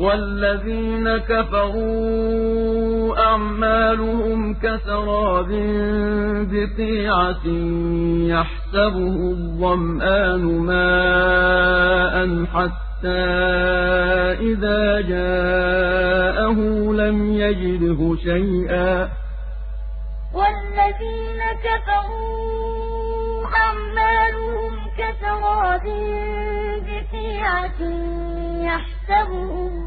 وَالَّذِينَ كَفَرُوا أَعْمَالُهُمْ كَسَرَابٍ بِقِيعَةٍ يَحْسَبُهُ الظَّمْآنُ مَاءً حَتَّىٰ إِذَا جَاءَهُ لَمْ يَجِدْهُ شَيْئًا وَالَّذِينَ كَفَرُوا أَعْمَالُهُمْ كَسَرَابٍ بِقِيعَةٍ يَحْسَبُهُ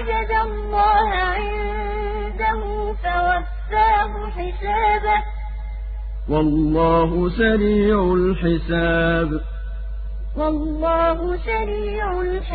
وَوَجَدَ اللَّهَ عِندَهُ فَوَفَّاهُ حِسَابَهُ ۗ. وَاللَّهُ سَرِيعُ الْحِسَابِ. وَاللَّهُ سَرِيعُ الْحِسَابِ.